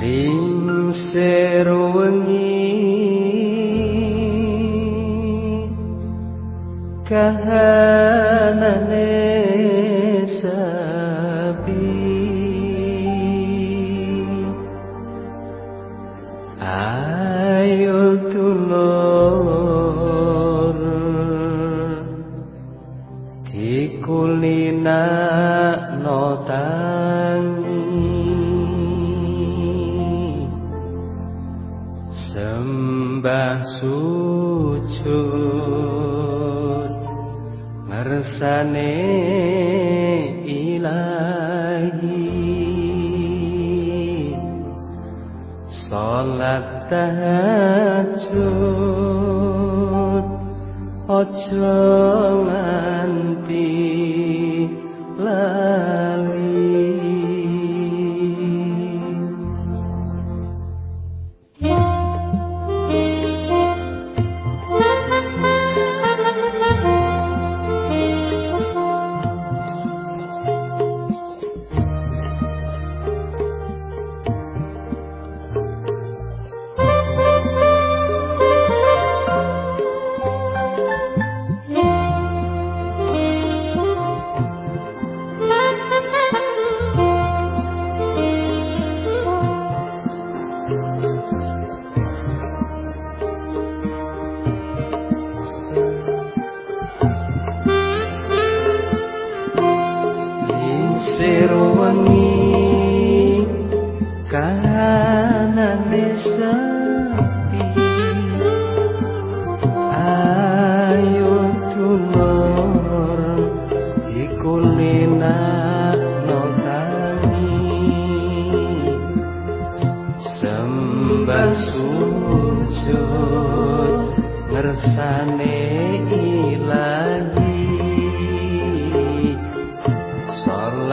lingsir wengi kahanane sepi. Ayo sembah sujud ngersane ilahi. Salat tahajud ojo nganti Siro wangi kanan desa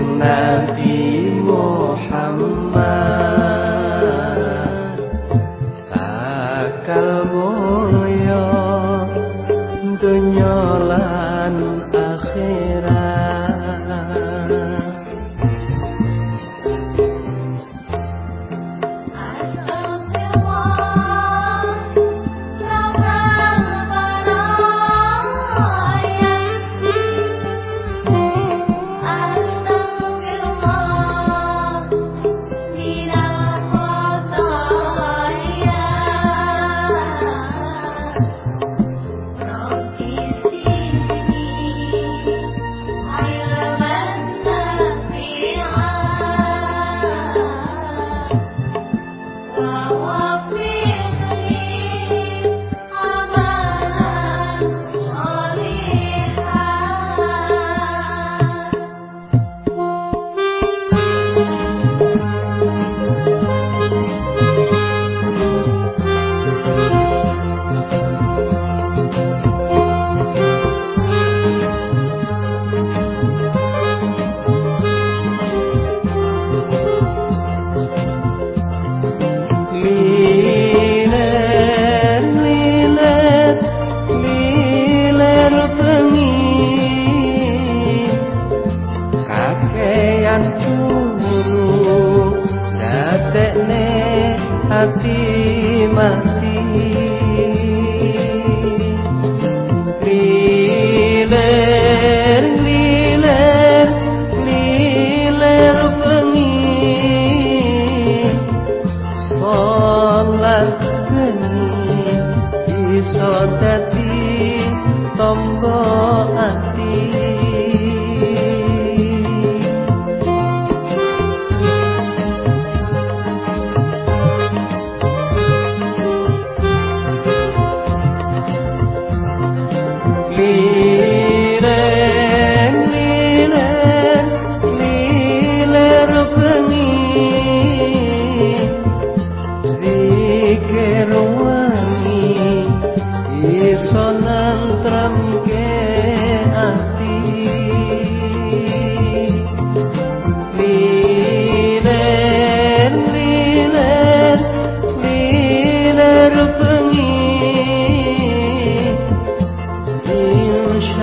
nabi Muhammad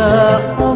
Oh.